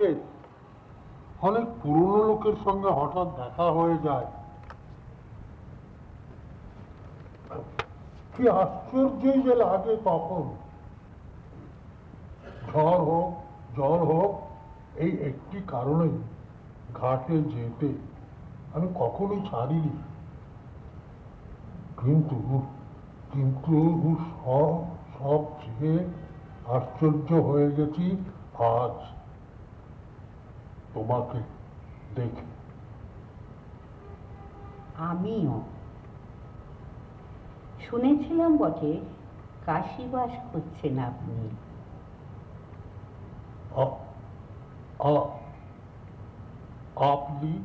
Case অনেক পুরনো লোকের সঙ্গে হঠাৎ দেখা হয়ে যায়। কি আশ্চর্যই যে লাগে তখন। ঝড় হোক, জল হোক, এই একটি কারণেই ঘাটে যেতে আমি কখনোই ছাড়িনি। কিন্তু কিন্তু সব সব চেয়ে আশ্চর্য হয়ে গেছি আজ। তোমাকে দেখে আমিও। শুনেছিলাম বটে কাশিবাস করছেন আপনি। আপনি?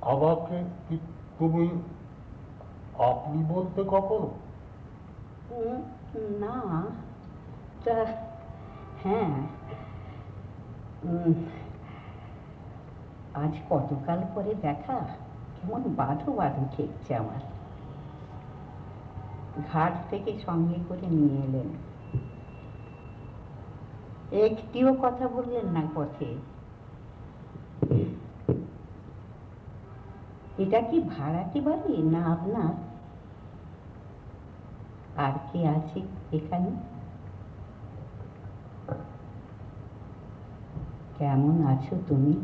আমাকে কি তুমি আপনি বলতে কখনো? না। তা হ্যাঁ। আজ কতকাল পরে দেখা? কেমন বাঁধো বাঁধো ঠেকছে আমার। ঘাট থেকে সঙ্গে করে নিয়ে এলেন। একটিও কথা বললেন না পথে। এটা কি ভাড়াটি বাড়ি না আপনার? আর কে আছে এখানে? কেমন আছো তুমি?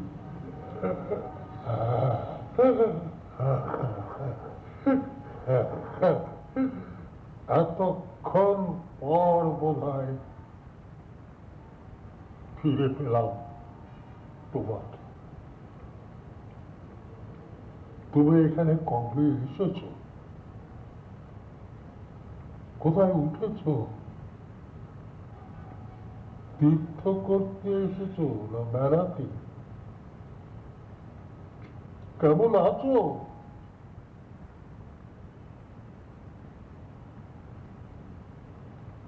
এতক্ষণ পর বোধ হয় ফিরে পেলাম তোমাকে তুমি এখানে কবে এসেছ? কোথায় উঠেছ? তীর্থ করতে এসেছ না বেড়াতে কেমন আছো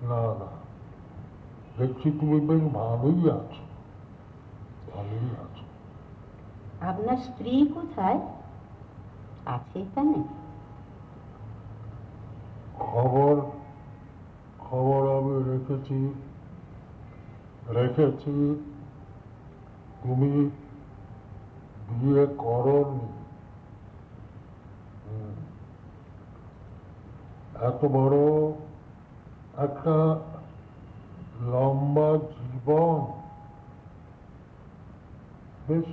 না না দেখছি তুমি বেশ ভালোই আছো ভালোই আছো আপনার স্ত্রী কোথায় আছে এখানে খবর খবর আমি রেখেছি রেখেছি। তুমি বিয়ে করনি। এত বড় একটা লম্বা জীবন। বেশ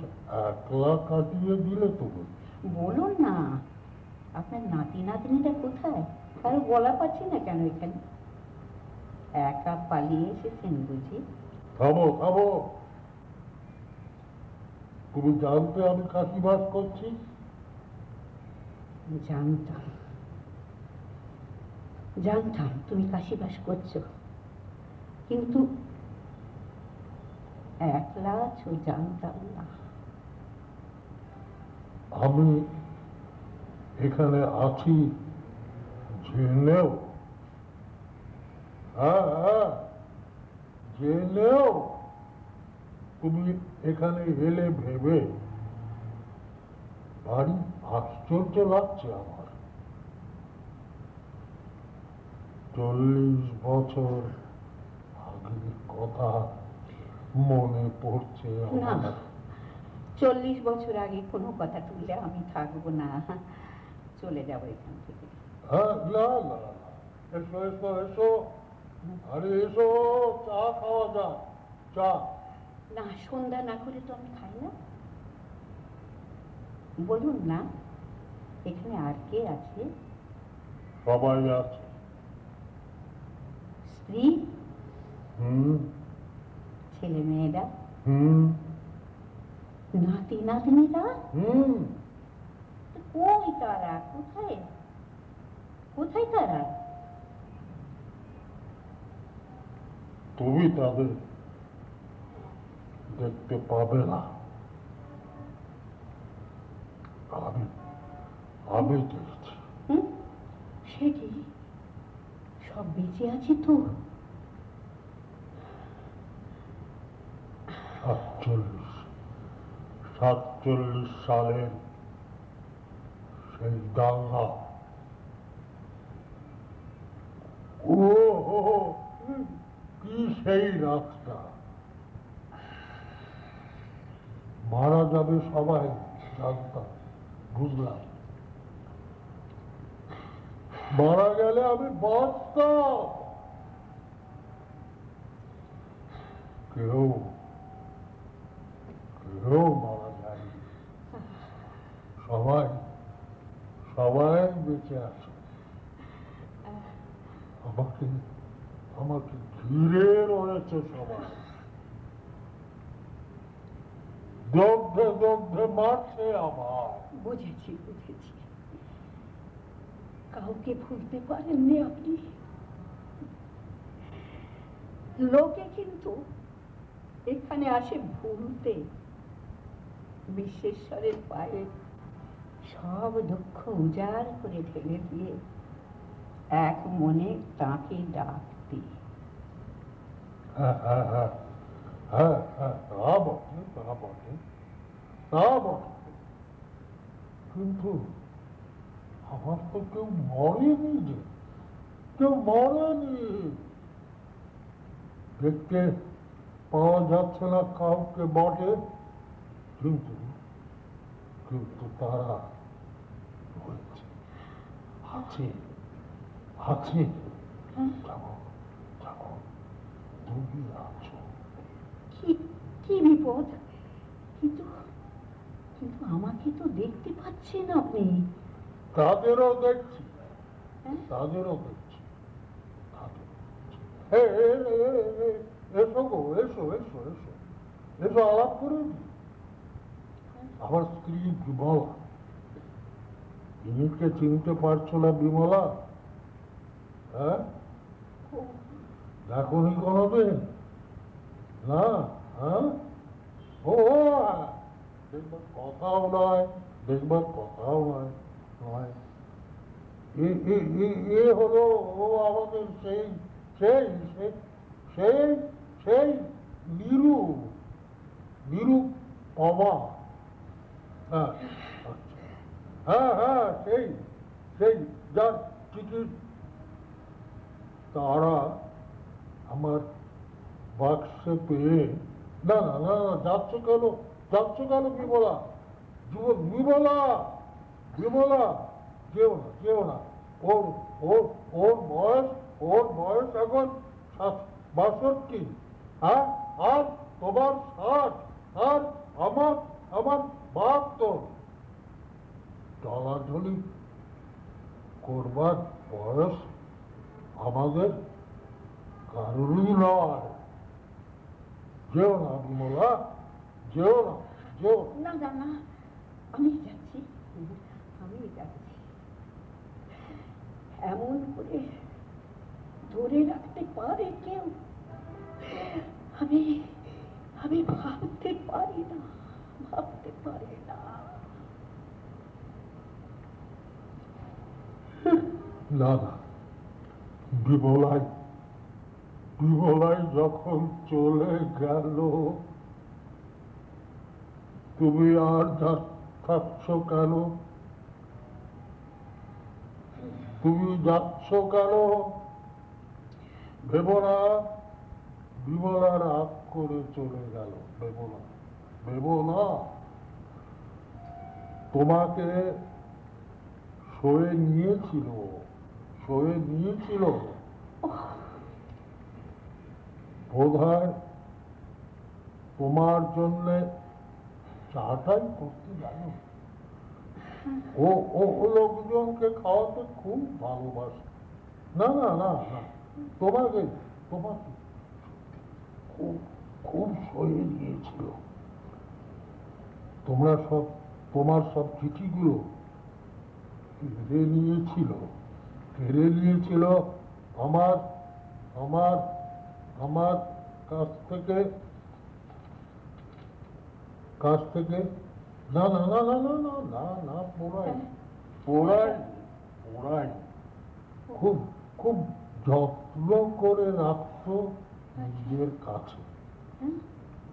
একলা কাটিয়ে দিলে তুমি বলুন না, আপনার নাতি নাতনিটা কোথায়? কারও গলা পাচ্ছি না কেন এখানে? একা পালিয়ে এসেছেন বুঝি? থামো থামো। তুমি জানতে আমি কাশিবাস করছি? জানতাম। জানতাম তুমি কাশিবাস করছ। কিন্তু একলা আছো জানতাম না। আমি এখানে আছি জেনেও। হ্যাঁ হ্যাঁ। জেনেও তুমি এখানে এলে ভেবে ভারী আশ্চর্য লাগছে আমার। চল্লিশ বছর আগের কথা মনে পড়ছে আমার। চল্লিশ বছর আগে কোনো কথা তুললে আমি থাকব না। চলে যাব এখান থেকে। হ্যাঁ না না না। এসো এসো এসো। আরে এসো চা খাওয়া যাক চা। না সন্ধ্যা না করে তো আমি খাই না। বলুন না এখানে আর কে আছে? সবাই আছে। স্ত্রী? হুম। ছেলে মেয়েরা? হুম। নাতি নাতনিরা? হুম। কই তারা? কোথায়? কোথায় তারা? তুমি তাদের দেখতে পাবে না আমি আমি দেখছি সে কি সব বেঁচে আছে তো সাতচল্লিশ সাতচল্লিশ সালের সেই দাঙ্গা ও হো হো, কি সেই রাতটা মারা যাবে সবাই, জানতাম, বুঝলাম। মারা গেলে আমি বাঁচতাম। কেউ কেউ মারা যায়নি। সবাই সবাই বেঁচে আছে। আমাকে আমাকে ঘিরে রয়েছে সবাই দগ্ধে দগ্ধে মারছে আমার। বুঝেছি বুঝেছি। কাউকে ভুলতে পারেননি আপনি। লোকে কিন্তু এখানে আসে ভুলতে। বিশ্বেশ্বরের পায়ে সব দুঃখ উজাড় করে ঢেলে দিয়ে এক মনে তাকে ডাকতে। 나버튼 나버튼 나버튼 근데 아마도 그 머리니지 그 머리니 그때 पाँच काव के बाटे किंतु किंतु तारा আছে আছে যাবো কি কি বিপদ? কিন্তু কিন্তু আমাকে তো দেখতে পাচ্ছেন আপনি। তাদেরও দেখছি। হ্যাঁ? তাদেরও দেখছি। এসো গো এসো এসো এসো। এসো আলাপ করে আমার স্ত্রী বিমলা। চিনতে পারছ না বিমলা? হ্যাঁ? দেখনি কোনোদিন না হ্যাঁ? ও কথাও নয় দেখবার কথাও নয় হলো ও আমাদের সেই সেই, সেই- সেই নিরু নিরু পমা হ্যাঁ আচ্ছা। হ্যাঁ হ্যাঁ সেই সেই, যার টিকিট তারা আমার বাক্সে পেয়ে। না না না না, যাচ্ছ কেন? যাচ্ছ কেন বিমলা? যুবক, বিমলা! বিমলা! কেউ না কেউ না। ওর ওর ওর বয়স ওর বয়স এখন বাষট্টি। হ্যাঁ? আর তোমার ষাট, আর আমার আমার বাহাত্তর। চলাচলি করবার বয়স আমাদের কারোরই নয়। যেও না বিমলা যেও না যেও। না। না না আমি যাচ্ছি। আমি যাচ্ছি। এমন করে ধরে রাখতে পারে কেউ? আমি আমি ভাবতে পারি না ভাবতে পারি না। না না বিমলাই বিমলাই যখন চলে গেল, তুমি আর থাকছ কেন? তুমি যাচ্ছ কেন? ভেবো না বিমলা রাগ করে চলে গেল। ভেবো না ভেবো না তোমাকে সয়ে নিয়েছিল সয়ে নিয়েছিল। বোধহয় তোমার জন্য চাটাই করতে জানো। ও ও লোকজনকে খাওয়াতে খুব ভালোবাসে। না না না না, তোমাকে তোমাকে খুব খুব সয়ে দিয়েছিল তোমরা সব, তোমার সব চিঠিগুলো কেড়ে নিয়েছিল কেড়ে নিয়েছিল আমার আমার আমার কাছ থেকে কাছ থেকে না না না না না না না না পোড়াই পোড়াই পোড়াই খুব খুব যত্ন করে রাখতো নিজের কাছে। হ্যাঁ?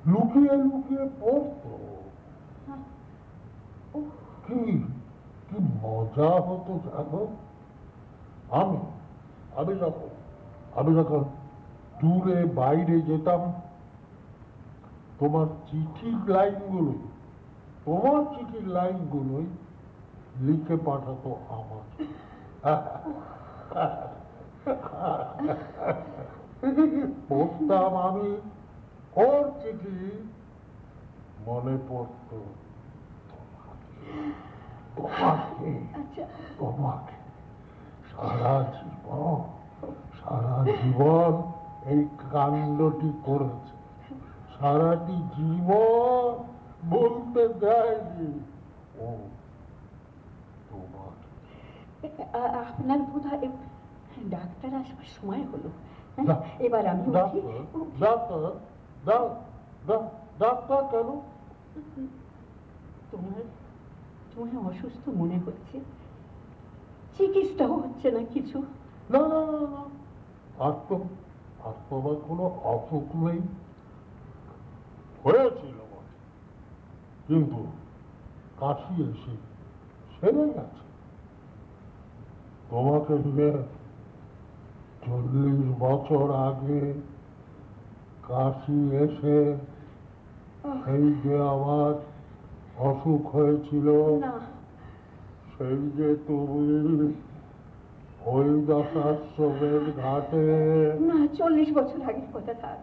লুকিয়ে লুকিয়ে পড়তো। হ্যাঁ। কি কি মজা হতো জানো? আমি আমি যখন আমি যখন দূরে বাইরে যেতাম। তোমার চিঠির লাইনগুলো তোমার চিঠির লাইনগুলোই লিখে পাঠাতো আমার। পড়তাম আমি ওর চিঠি মনে পড়তো তোমাকে। আচ্ছা। তোমাকে সারা জীবন সারা জীবন এই কাণ্ডটি করেছে। সারাটি জীবন বলতে দেয়নি ও তোমাকে। আ- আপনার বোধ হয় ডাক্তার আসবার সময় হলো। হ্যাঁ, এবার আমি ডাক্তার ডাক্তার ডাক- ডাক- ডাক্তার কেন? তোমার তোমার অসুস্থ মনে হচ্ছে? চিকিৎসাও হচ্ছে না কিছু? না না না না আর তো আর তো আমার কোনো অসুখ নেই হয়েছিল কিন্তু কাশি এসে সেরে গেছে। তোমাকে নিয়ে চল্লিশ বছর আগে কাশি এসে সেই যে আমার অসুখ হয়েছিল সেই যে তুমি ওই দশাশ্রমের ঘাটে। না চল্লিশ বছর আগের কথা থাক।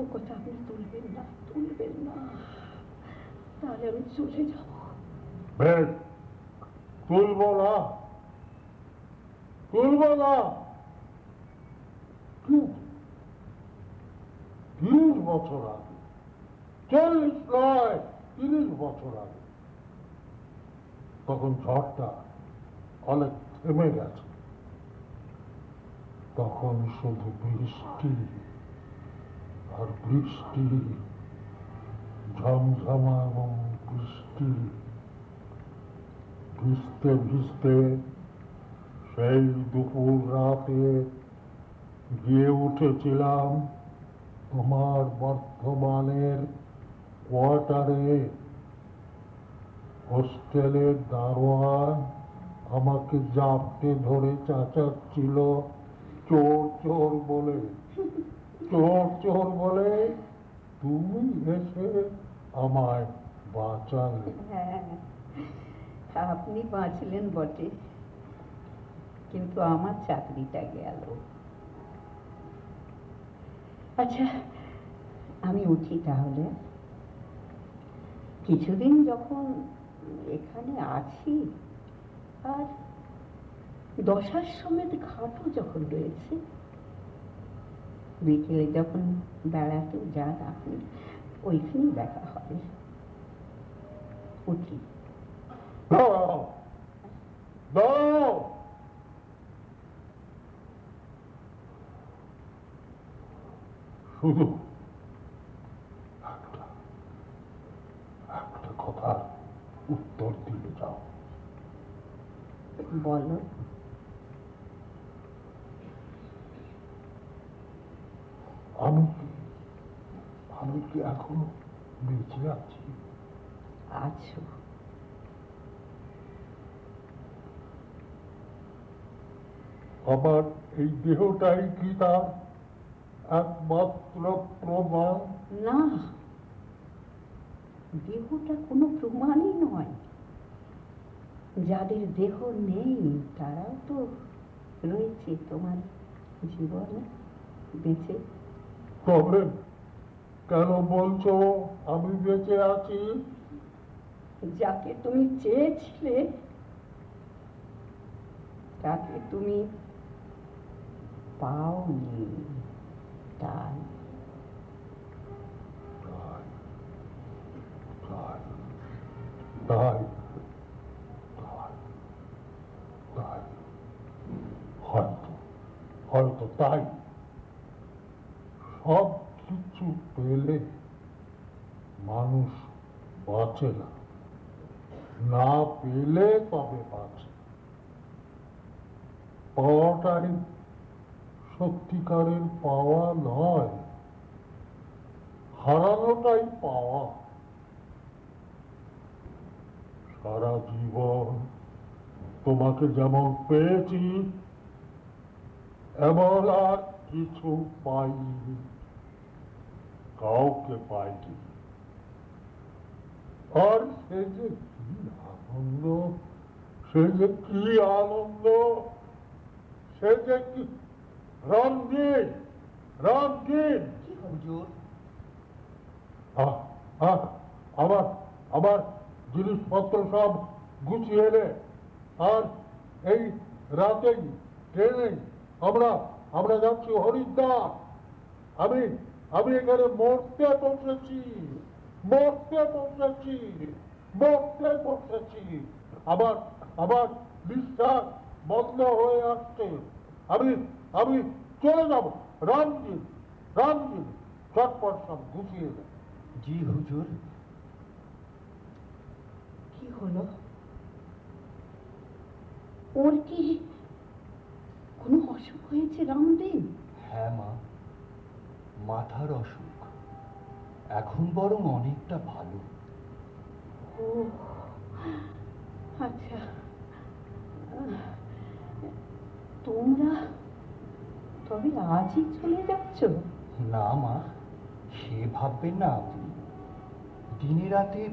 ও কথা আপনি তুলবেন না তুলবেন না। তাহলে আমি চলে যাব। বেশ তুলব না। তুলব না। তিরিশ বছর আগে। চল্লিশ নয় তিরিশ বছর আগে। তখন ঝড়টা অনেক থেমে গেছে। তখন শুধু বৃষ্টি আর বৃষ্টি, ঝমঝমা এবং বৃষ্টি। ভিজতে ভিজতে সেই দুপুর রাতে গিয়ে উঠেছিলাম তোমার বর্ধমানের কোয়ার্টারে। হোস্টেলের দারোয়ান আমাকে জাপটে ধরে চাচাচ্ছিল। চোর চোর বলে। চোর চোর বলে, তুমি এসে আমায় বাঁচালে। হ্যাঁ আপনি বাঁচলেন বটে। কিন্তু আমার চাকরিটা গেল। আচ্ছা আমি উঠি তাহলে। কিছুদিন যখন এখানে আছি, আর দশাশ্রমের ঘাটও যখন রয়েছে বিকেলে যখন বেড়াতে যান আপনি ওইখানেই দেখা হবে। উঠি। শুধু একটা একটা কথার উত্তর দিলে যাও। বলো আমি কি আমি কি এখনও বেঁচে আছি আছো আমার এই দেহটাই কি তার একমাত্র প্রমাণ না দেহটা কোনো প্রমাণই নয় যাদের দেহ নেই তারাও তো রয়েছে তোমার জীবনে বেঁচে তবে কেন বলছো? আমি বেঁচে আছি। যাকে তুমি চেয়েছিলে তাকে তুমি পাওনি। তাই। হয়তো। হয়তো তাই। সব কিছু পেলে মানুষ বাঁচে না। না পেলে তবে বাঁচে। পাওয়াটাই সত্যিকারের পাওয়া নয়, হারানোটাই পাওয়া। সারা জীবন তোমাকে যেমন পেয়েছি, এমন আর কিছু পাইনি। কাউকে পাইনি আর সে যে কি আনন্দ সে যে কি আনন্দ সে যে কি রঞ্জিত রঞ্জিত কি হুজুর আহ, আহ, আমার আমার জিনিসপত্র সব গুছিয়ে এলে আর এই রাতেই ট্রেনে আমরা আমরা যাচ্ছি হরিদ্বার আমি আমি এখানে মরতে বসেছি মরতে বসেছি মরতে বসেছি। আমার আমার বিশ্বাস বন্ধ হয়ে আসছে। আমি আমি চলে যাব। রামজি রামজি চটপট সব গুছিয়ে দেয় জি হুজুর। কি হলো? ওর কি কোনো অসুখ হয়েছে রামদেব হ্যাঁ মা। মাথার অসুখ। এখন বরং অনেকটা ভালো। ও আচ্ছা। তোমরা তবে আজই চলে যাচ্ছ? না মা সে ভাববেন না আপনি। দিনে রাতে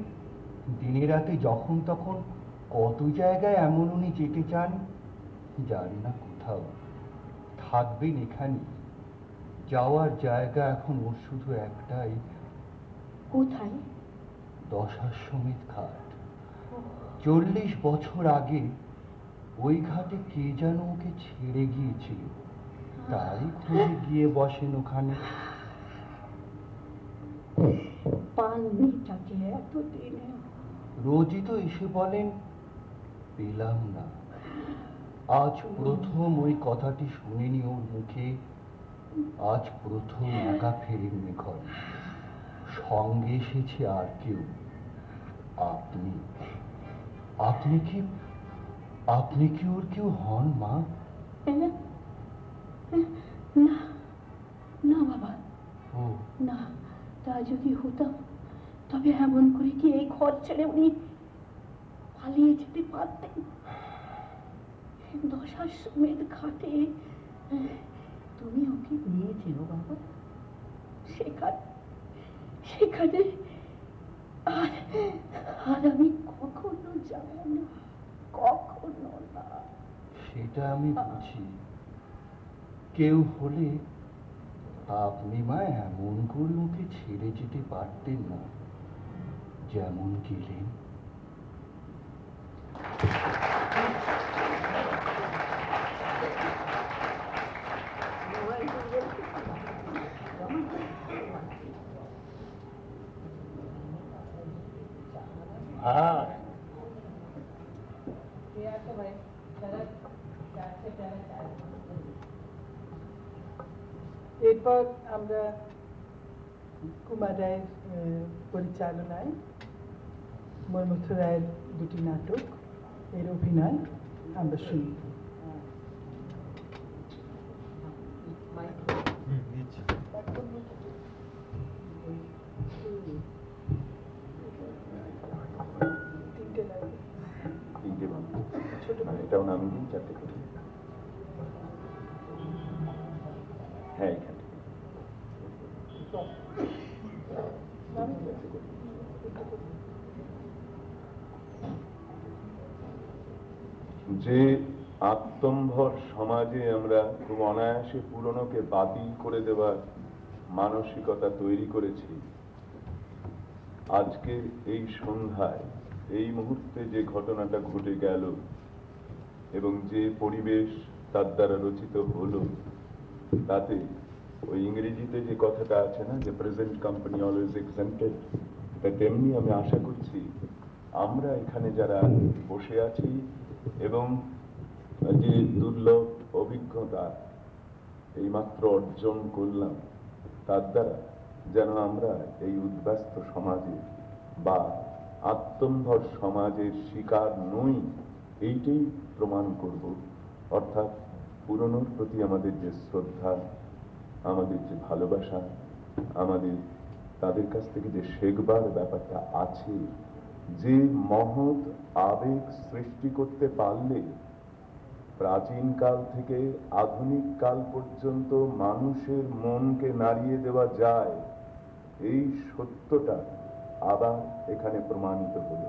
দিনে রাতে যখন তখন কত জায়গায় এমন উনি যেতে চান জানি না কোথাও। থাকবেন এখানে যাওয়ার জায়গা এখন ওর শুধু একটাই। কোথায়? দশাশ্বমেধ ঘাট। চল্লিশ বছর আগে ওই ঘাটে কে যেন ওকে ছেড়ে গিয়েছিল? তাই খুঁজে গিয়ে বসেন ওখানে। এতদিনে রোজই তো এসে বলেন পেলাম না। আজ প্রথম ওই কথাটি শুনিনি ওর মুখে। আজ প্রথম একা ফেরেননি ঘরে। সঙ্গে এসেছে আর কেউ। আপনি? আপনি কি আপনি কি ওর কেউ হন মা? না না বাবা। না তা যদি হতাম? তবে এমন করে কি এই ঘর ছেড়ে উনি পালিয়ে যেতে পারতেন? দশার সমেত ঘাটে তুমি ওকে নিয়ে যেও বাবা? সেখানে সেখানে আর আর আমি কখনো যাব না, কখনো না। সেটা আমি বুঝি। কেউ হলে আপনি মা এমন করে ওকে ছেড়ে যেতে পারতেন না, যেমন গেলেন। হ্যাঁ এরপর আমরা কুমার রায়ের আহ, পরিচালনায় মর্মথ রায়ের দুটি নাটক এর অভিনয় আমরা শুনি এটাও নামিয়ে দিন চারটে করে। হ্যাঁ যে আত্মম্ভর সমাজে আমরা খুব অনায়াসে পুরনোকে বাতিল করে দেওয়ার মানসিকতা তৈরি করেছি, আজকে এই সন্ধ্যায়, এই মুহূর্তে যে ঘটনাটা ঘটে গেল এবং যে পরিবেশ তার দ্বারা রচিত হলো, তাতে ওই ইংরেজিতে যে কথাটা আছে না, যে প্রেজেন্ট কোম্পানি অলওয়েজ এক্সেন্টেড তেমনি আমি আশা করছি আমরা এখানে যারা বসে আছি এবং যে দুর্লভ অভিজ্ঞতা এই মাত্র অর্জন করলাম, তার দ্বারা যেন আমরা এই উদ্বাস্ত সমাজে বা আত্মম্ভর সমাজের শিকার নই, এইটাই প্রমাণ করব। অর্থাৎ পুরনোর প্রতি আমাদের যে শ্রদ্ধা, আমাদের যে ভালোবাসা, আমাদের, তাদের কাছ থেকে যে শেখবার ব্যাপারটা আছে, যে মহৎ আবেগ সৃষ্টি করতে পারলে প্রাচীন কাল থেকে আধুনিক কাল পর্যন্ত মানুষের মনকে নাড়িয়ে দেওয়া যায়, এই সত্যটা আবার এখানে প্রমাণিত হলো।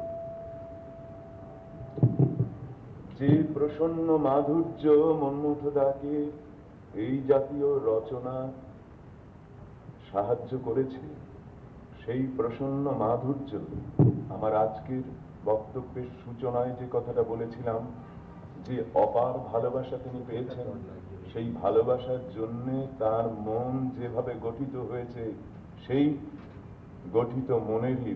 যে প্রসন্ন মাধুর্য মন্মথদাকে এই জাতীয় রচনা সাহায্য করেছে সেই প্রসন্ন মাধুর্য। আমার আজকের বক্তব্যের সূচনায় যে কথাটা বলেছিলাম, যে অপার ভালোবাসা তিনি পেয়েছেন, সেই ভালোবাসার জন্য তার মন যেভাবে গঠিত হয়েছে, সেই গঠিত মনেরই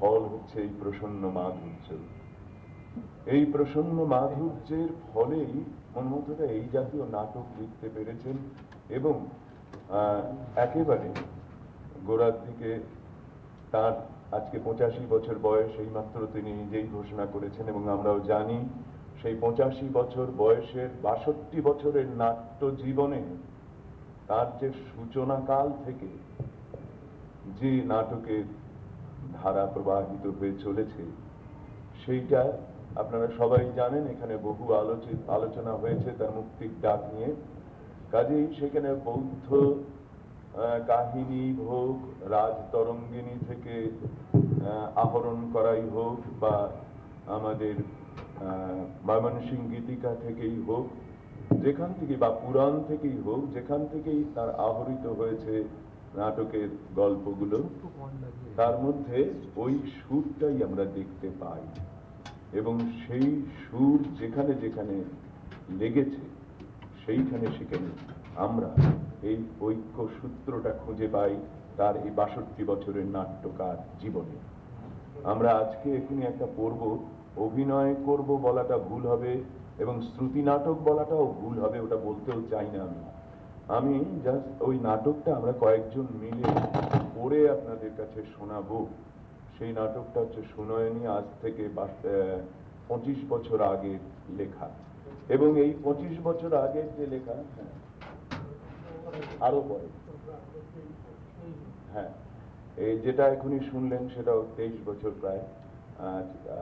ফল হচ্ছে এই প্রসন্ন মাধুর্য। এই প্রসন্ন মাধুর্যের ফলেই মনমথরা এই জাতীয় নাটক লিখতে পেরেছেন এবং একেবারে গোড়ার দিকে তার আজকে পঁচাশি বছর বয়স, এই মাত্র তিনি নিজেই ঘোষণা করেছেন এবং আমরাও জানি সেই পঁচাশি বছর বয়সের বাষট্টি বছরের নাট্য জীবনে তার যে সূচনা কাল থেকে যে নাটকের ধারা প্রবাহিত হয়ে চলেছে, সেইটা আপনারা সবাই জানেন এখানে বহু আলোচিত আলোচনা হয়েছে তার মুক্তির ডাক নিয়ে। কাজেই সেখানে বৌদ্ধ কাহিনী হোক রাজ তরঙ্গিনী থেকে আহরণ করাই হোক বা আমাদের আহ, ময়মনসিংহ গীতিকা থেকেই হোক যেখান থেকে বা পুরাণ থেকেই হোক যেখান থেকেই তার আহরিত হয়েছে নাটকের গল্পগুলো তার মধ্যে ওই সুরটাই আমরা দেখতে পাই। এবং সেই সুর যেখানে যেখানে লেগেছে, সেইখানে সেখানে আমরা এই ঐক্য সূত্রটা খুঁজে পাই তার এই বাষট্টি বছরের নাট্যকার জীবনে। আমরা আজকে এখানে একটা পড়ব অভিনয় করব বলাটা ভুল হবে এবং শ্রুতি নাটক বলাটাও ভুল হবে, ওটা বলতেও চাই না আমি। আমি জাস্ট ওই নাটকটা আমরা কয়েকজন মিলে পড়ে আপনাদের কাছে শোনাবো। সেই নাটকটা হচ্ছে সুনয়নী আজ থেকে পঁচিশ বছর আগের লেখা। এবং এই পঁচিশ বছর আগের যে লেখা হ্যাঁ, আরও পরে। হ্যাঁ এই যেটা এখনই শুনলেন সেটাও তেইশ বছর প্রায়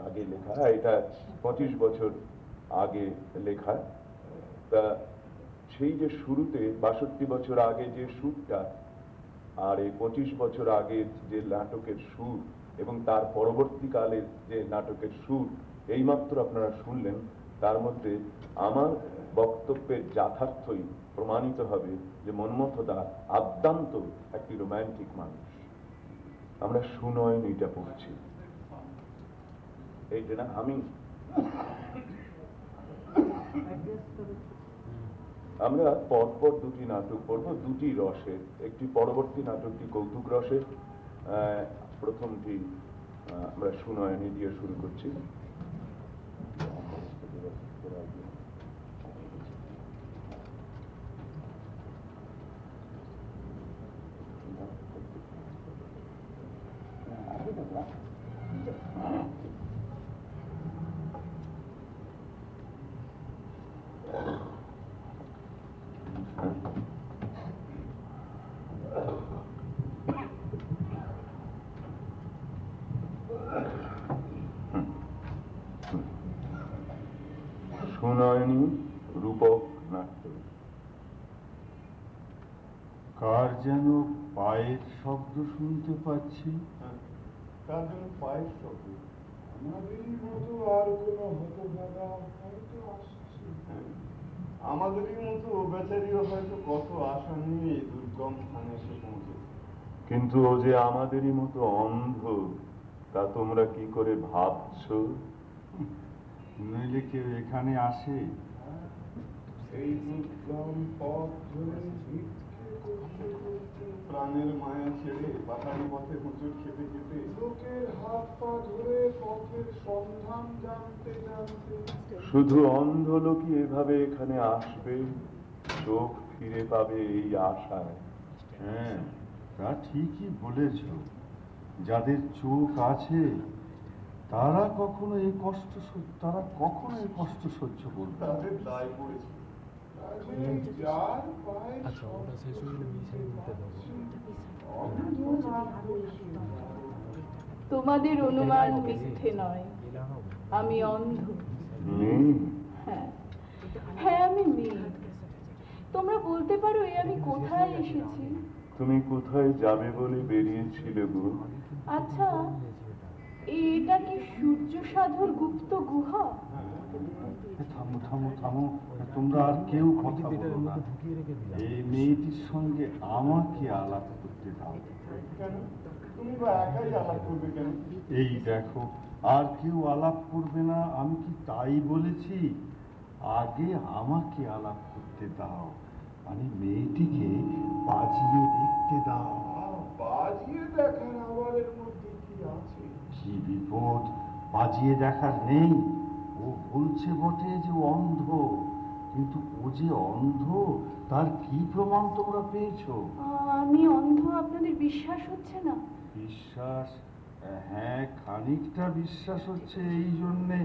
আগে লেখা। এটা পঁচিশ বছর আগে লেখা। তা সেই যে শুরুতে বাষট্টি বছর আগে যে সুরটা আর এই পঁচিশ বছর আগে যে নাটকের সুর এবং তার পরবর্তীকালে যে নাটকের সুর, এইমাত্র আপনারা শুনলেন, তার মধ্যে আমার বক্তব্যের যথার্থই প্রমাণিত হবে যে মন্মথদা আদ্যান্ত একটি রোম্যান্টিক মানুষ। আমরা সুনয়নীটা পড়ছি। এইটা না, আমি? আমরা পরপর দুটি নাটক পড়ব, দুটি রসের। একটি পরবর্তী নাটকটি কৌতুক রসের প্রথমটি আমরা সুনয়নী দিয়ে শুরু করছি সুনয়নী রূপক নাট্য কার যেন পায়ের শুনতে পাচ্ছি। তার জন্য পায়ের শব্দ আমাদেরই মতো আর কোনো হতভাগা হয়তো আসছে। আমাদেরই মতো বেচারিও হয়তো কত আশা নিয়ে এই দুর্গম স্থানে এসে কিন্তু ও যে আমাদেরই মতো অন্ধ তা তোমরা কি করে ভাবছ? নইলে কেউ এখানে আসে? এই দুর্গম পথ ধরে প্রাণের মায়া ছেড়ে পাতানি পথে হুচুর খেতে খেতে লোকের হাত পা ধরে পথের সন্ধান জানতে জানতে শুধু অন্ধ লোকই এভাবে এখানে আসবে চোখ ফিরে পাবে এই আশায়। হ্যাঁ তা ঠিকই বলেছ। যাদের চোখ আছে তারা কখনো এই কষ্ট তারা কখনো এই কষ্ট সহ্য করবে না। তাদের দায় পড়েছে। শব্দ শুনতে পাচ্ছি, অন্ধ তোমাদের অনুমান মিথ্যে নয়। আমি অন্ধ। হ্যাঁ। হ্যাঁ আমি মেয়ে। তোমরা বলতে পারো এ আমি কোথায় এসেছি? তুমি কোথায় যাবে বলে বেরিয়েছিলে গো? আচ্ছা এটা কি সূর্য সাধুর গুপ্ত গুহা? থামো থামো থামো। তোমরা আর কেউ কথা বলো না। এই মেয়েটির সঙ্গে আমাকে আলাপ করতে দাও। এই দেখো আর কেউ আলাপ করবে না আমি কি তাই বলেছি? আগে আমাকে আলাপ করতে দাও মানে মেয়েটিকে বাজিয়ে দেখতে দাও। বাজিয়ে দেখার আবার মধ্যে কি আছে? কি বিপদ? বাজিয়ে দেখার নেই। বলছে বটে যে অন্ধ। কিন্তু ও যে অন্ধ তার কি প্রমাণ তোমরা পেয়েছ? আমি অন্ধ আপনাদের বিশ্বাস হচ্ছে না? বিশ্বাস? হ্যাঁ খানিকটা বিশ্বাস হচ্ছে এই জন্যে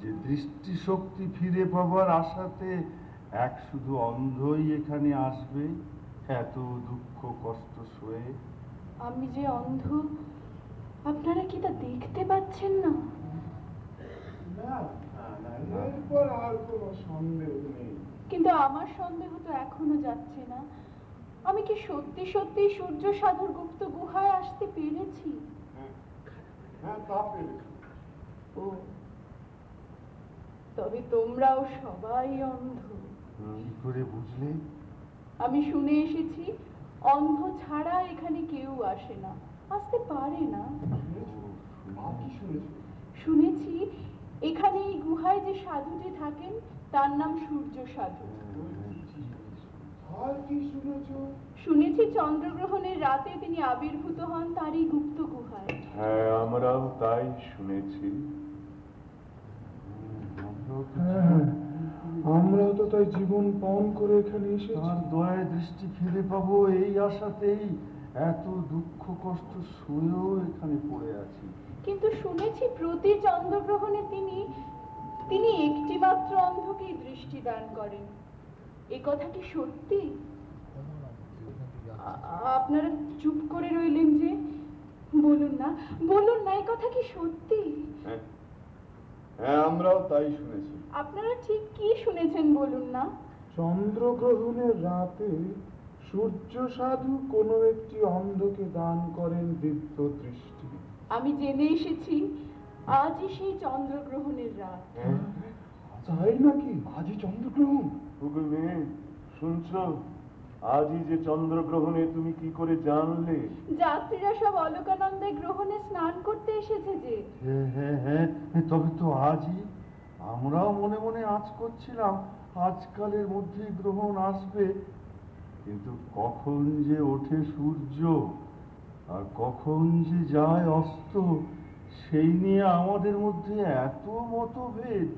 যে দৃষ্টিশক্তি ফিরে পাবার আশাতে এক শুধু অন্ধই এখানে আসবে এত দুঃখ কষ্ট সয়ে। আমি যে অন্ধ আপনারা কি তা দেখতে পাচ্ছেন না? আর কোনো সন্দেহ নেই। কিন্তু আমার সন্দেহ তো এখনও যাচ্ছে না। আমি কি সত্যি সত্যি সূর্য সাধুর গুপ্ত গুহায় আসতে পেরেছি? হ্যাঁ তা পেরেছি। ও তবে তোমরাও সবাই অন্ধ। কি করে বুঝলে? আমি শুনে এসেছি অন্ধ ছাড়া এখানে কেউ আসে না। আসতে পারে না। শুনেছি এখানে এই গুহায় যে সাধুটি থাকেন তার নাম সূর্য সাধু। আর কি শুনেছো? শুনেছি চন্দ্রগ্রহণের রাতে তিনি আবির্ভূত হন তার এই গুপ্ত গুহায়। হ্যাঁ আমরাও তাই শুনেছি। হ্যাঁ, আমরাও তো তাই জীবন পণ করে এখানে এসেছি। তার দয়ায় দৃষ্টি ফিরে পাবো এই আশাতেই। এত দুঃখ কষ্ট সয়েও এখানে পড়ে আছি। কিন্তু শুনেছি প্রতি চন্দ্রগ্রহণে তিনি তিনি একটি মাত্র অন্ধকেই দৃষ্টি দান করেন। এ কথা কি সত্যি আপনারা চুপ করে রইলেন যে। বলুন না বলুন না এ কথা কি সত্যি? হ্যাঁ হ্যাঁ আমরাও তাই শুনেছি। আপনারা ঠিক কি শুনেছেন বলুন না? চন্দ্রগ্রহণের রাতে সূর্য সাধু কোনো একটি অন্ধকে দান করেন দিব্য দৃষ্টি আমি জেনে এসেছি আজই সেই চন্দ্রগ্রহণের রাত। হ্যাঁ? তাই নাকি? আজই চন্দ্রগ্রহণ? ওগো মেয়ে শুনছো? আজই যে চন্দ্রগ্রহণে তুমি কি করে জানলে? যাত্রীরা সব অলোকানন্দে গ্রহণে স্নান করতে এসেছে যে। হ্যাঁ হ্যাঁ হ্যাঁ তবে তো আজই। আমরাও মনে মনে আজ করছিলাম আজকালের মধ্যে গ্রহণ আসবে। কিন্তু কখন যে ওঠে সূর্য আর কখন যে যায় অস্ত সেই নিয়ে আমাদের মধ্যে এত মতভেদ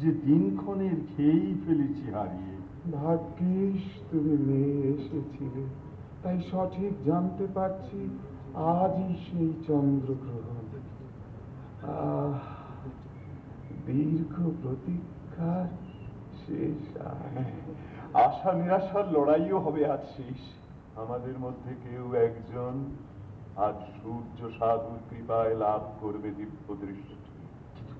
যে দিনক্ষণের খেয়েই ফেলেছি হারিয়ে। ভাগ্যিস তুমি মেয়ে এসেছিলে। তাই সঠিক জানতে পারছি আজই সেই চন্দ্রগ্রহণ। দীর্ঘ প্রতীক্ষার শেষ আশা নিরাশার লড়াইও হবে আজ শেষ। আমাদের মধ্যে কেউ একজন আজ সূর্য সাধুর কৃপায় লাভ করবে দিব্য দৃষ্টি।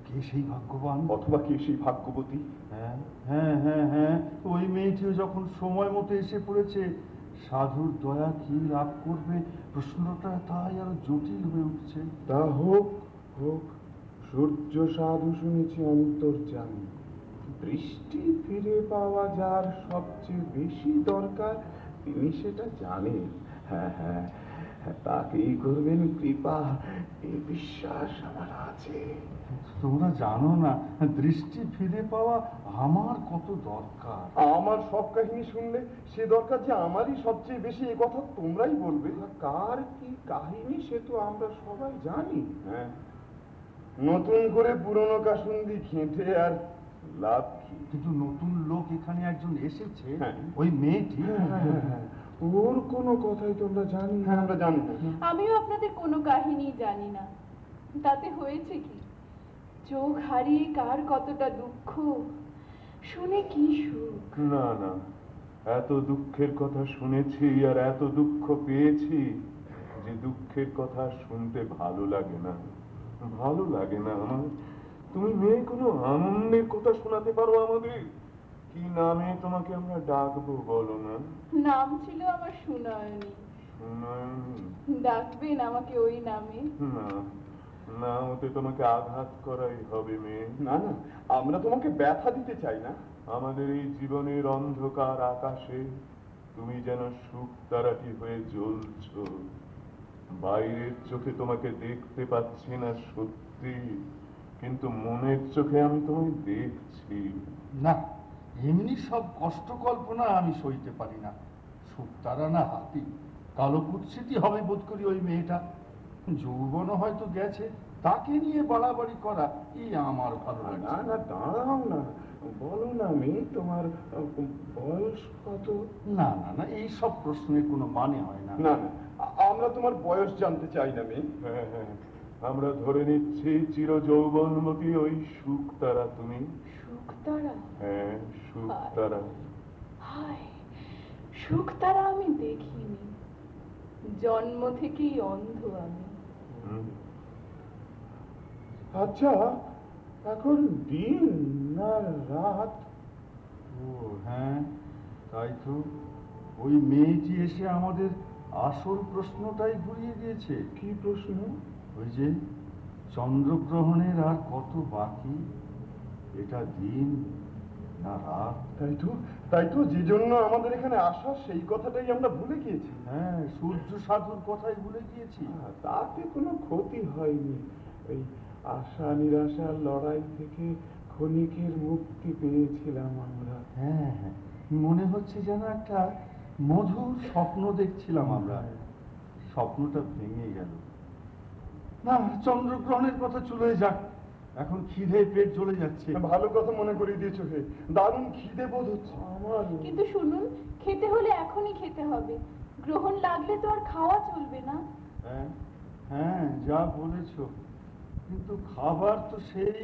কে সেই ভাগ্যবান? অথবা কে সেই ভাগ্যবতী? হ্যাঁ হ্যাঁ হ্যাঁ হ্যাঁ ওই মেয়েটিও যখন সময় মতো এসে পড়েছে সাধুর দয়া কি লাভ করবে? প্রশ্নটা তাই আরও জটিল হয়ে উঠছে। তা হোক হোক সূর্য সাধু শুনেছি অন্তর্জামী দৃষ্টি ফিরে পাওয়া যার সবচেয়ে বেশি দরকার তিনি সেটা জানেন। হ্যাঁ হ্যাঁ, তাকেই করবেন কৃপা এই বিশ্বাস আমার আছে। তোমরা জানো না দৃষ্টি ফিরে পাওয়া আমার কত দরকার। আমার সব কাহিনী শুনলে সে দরকার যে আমারই সবচেয়ে বেশি এ কথা তোমরাই বলবে। কার কি কাহিনী সে তো আমরা সবাই জানি। হ্যাঁ। নতুন করে পুরনো কাসুন্দি ঘেঁটে আর লাভ কি? কিন্তু নতুন লোক এখানে একজন এসেছে হ্যাঁ। ওই মেয়েটি। হ্যাঁ। ওর কোনো কথাই তোমরা জানি না। হ্যাঁ আমরা জানি না। আমিও আপনাদের কোনো কাহিনী জানি না। তাতে হয়েছে কি? চোখ হারিয়ে কার কতটা দুঃখ? শুনে কি সুখ? না না। এত দুঃখের কথা শুনেছি আর এত দুঃখ পেয়েছি যে দুঃখের কথা শুনতে ভালো লাগে না। ভালো লাগে না। আমার তুমি মেয়ে কোনো আনন্দের কথা শোনাতে পারো আমাদের? কি নামে তোমাকে আমরা ডাকবো বলো না নাম ছিল আমার সুনয়নী। সুনয়নী? ডাকবেন আমাকে ওই নামে। না না ওতে তোমাকে আঘাত করাই হবে মেয়ে। না না আমরা তোমাকে ব্যথা দিতে চাই না। আমাদের এই জীবনের অন্ধকার আকাশে তুমি যেন সুখ তারাটি হয়ে জ্বলছ। বাইরের চোখে তোমাকে দেখতে পাচ্ছি না সত্যি কিন্তু মনের চোখে আমি তোমায় দেখছি। না এমনি সব কষ্ট কল্পনা আমি সইতে পারি না। সুক্তারা না হাতি। কালো কুৎসিতি হবে বোধ করি ওই মেয়েটা। যৌবনও হয়তো গেছে তাকে নিয়ে বাড়াবাড়ি করা এই আমার ভালো লাগে না। না দাঁড়াও না। বলো না মেয়ে তোমার বয়স কত? না না না এই সব প্রশ্নের কোনো মানে হয় না। না না আমরা তোমার বয়স জানতে চাই না মেয়ে। হ্যাঁ হ্যাঁ আমরা ধরে নিচ্ছি চির যৌবনমতী ওই সুখ তারা তুমি। হ্যাঁ হায় আমি দেখিনি। জন্ম থেকেই অন্ধ আমি। আচ্ছা এখন দিন না রাত? ও হ্যাঁ তাই তো। ওই মেয়েটি এসে আমাদের আসল প্রশ্নটাই ঘুরিয়ে দিয়েছে। কি প্রশ্ন? ওই যে চন্দ্রগ্রহণের আর কত বাকি? এটা দিন না রাত? তাই তো তাই তো যে জন্য আমাদের এখানে আসা সেই কথাটাই আমরা ভুলে গিয়েছি। হ্যাঁ সূর্য সাধুর কথাই ভুলে গিয়েছি। তাতে কোনো ক্ষতি হয়নি। এই আশা নিরাশার লড়াই থেকে ক্ষণিকের মুক্তি পেয়েছিলাম আমরা। হ্যাঁ হ্যাঁ মনে হচ্ছে যেন একটা মধুর স্বপ্ন দেখছিলাম আমরা। স্বপ্নটা ভেঙে গেল। না চন্দ্রগ্রহণের কথা চলে যাক। এখন খিদে পেট চলে যাচ্ছে। ভালো কথা মনে করিয়ে দিয়েছ হে। দারুণ খিদে বোধ হচ্ছে। আমার কিন্তু শুনুন খেতে হলে এখনই খেতে হবে। গ্রহণ লাগলে তো আর খাওয়া চলবে না। হ্যাঁ হ্যাঁ যা বলেছ। কিন্তু খাবার তো সেই